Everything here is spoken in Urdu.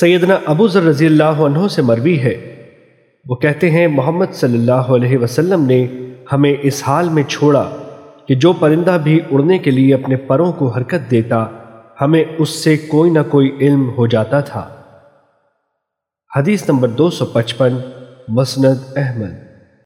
سیدنا ابو ذر رضی اللہ عنہ سے مروی ہے۔ وہ کہتے ہیں، محمد صلی اللہ علیہ وسلم نے ہمیں اس حال میں چھوڑا کہ جو پرندہ بھی اڑنے کے لیے اپنے پروں کو حرکت دیتا، ہمیں اس سے کوئی نہ کوئی علم ہو جاتا تھا۔ حدیث نمبر دو سو پچپن، مسند احمد۔